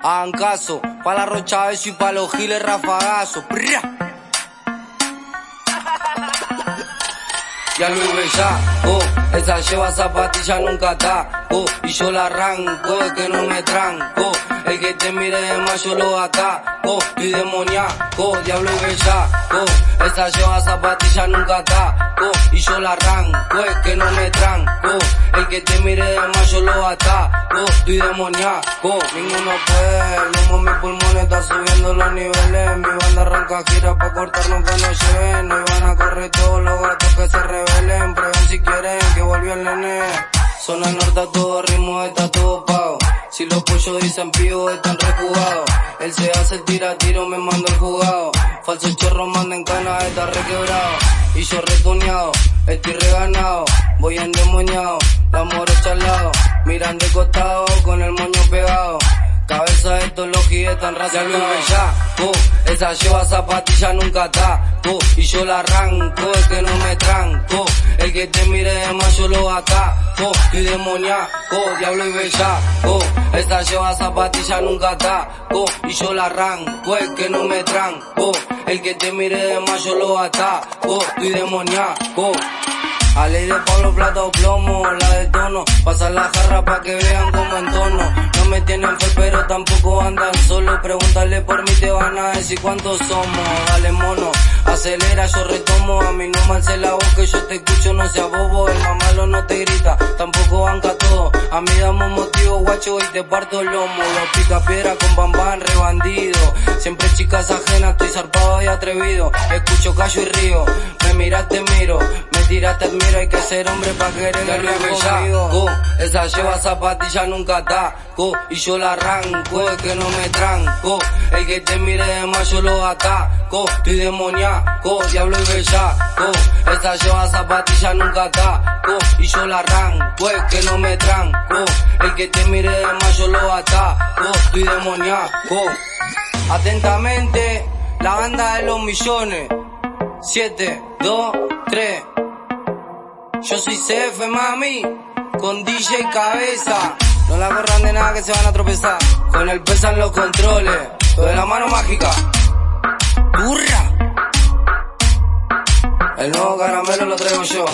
Hagan caso, pa' la rocha y pa' los giles rafagazo. Ya lo ya, oh, esa lleva zapatilla nunca está, y yo la arranco, es que no me tranco, el que te mire de más yo lo ataco, y demoníaco, diablo oh, esa lleva zapatilla nunca oh, y yo la arranco, es que no me tranco, el que te mire de más yo lo ataco, y demoníaco, ninguno puede, el humo mis pulmones está subiendo los niveles, mi banda arranca gira pa' cortarnos que no lleven, no van a correr todos los gatos que se revelen si quieren que volvió el nene. Zona norte todo ritmo está todo pago. Si los pollos dicen pío están rejugados. Él se hace el tira tiro, me manda el jugado. Falso chorro manda en cana, está requebrado. Y yo retoneado, estoy reganado. Voy endemoniado, la morocha al lado. Miran de costado con el moño pegado. Cabeza de estos los tan raza ya, oh, esa lleva zapatilla nunca está, y yo la arranco, es que no me tranco, el que te mire de más yo lo ataco, y demoníaco, diablo y bellaco, esa lleva zapatilla nunca oh, y yo la arranco, es que no me tranco, el que te mire de más yo lo ataco, y demoníaco. A ley de Pablo Plata o plomo, la de tono, pasa la jarra pa' que vean como en tono me tienen fe, pero tampoco andan solo. Pregúntale por mí, te van a decir cuántos somos. Dale mono, acelera, yo retomo. A mí no me la voz que yo te escucho, no sea bobo. El mamalo no te grita, tampoco banca todo. A mí damos motivo, guacho, y te parto el lomo. Los pica piedra con bambán, rebandido. Siempre chicas ajenas, estoy zarpado y atrevido. Escucho callo y río, me miraste, miro. Me tiraste, admiro, hay que ser hombre pa' querer conmigo. esa lleva zapatilla nunca está y yo la arranco, es que no me tranco. El que te mire de más yo lo ataco. Estoy demoníaco, diablo y bellaco. Esta lleva zapatilla nunca ataco. Y yo la arranco, es que no me tranco. El que te mire de más yo lo ataco. Estoy demoníaco. Atentamente, la banda de los millones. 7, 2, 3. Yo soy CF, mami, con DJ Cabeza. No la corran de nada que se van a tropezar. Con el pesan los controles. Lo de la mano mágica. ¡Burra! El nuevo caramelo lo traigo yo.